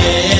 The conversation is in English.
yeah.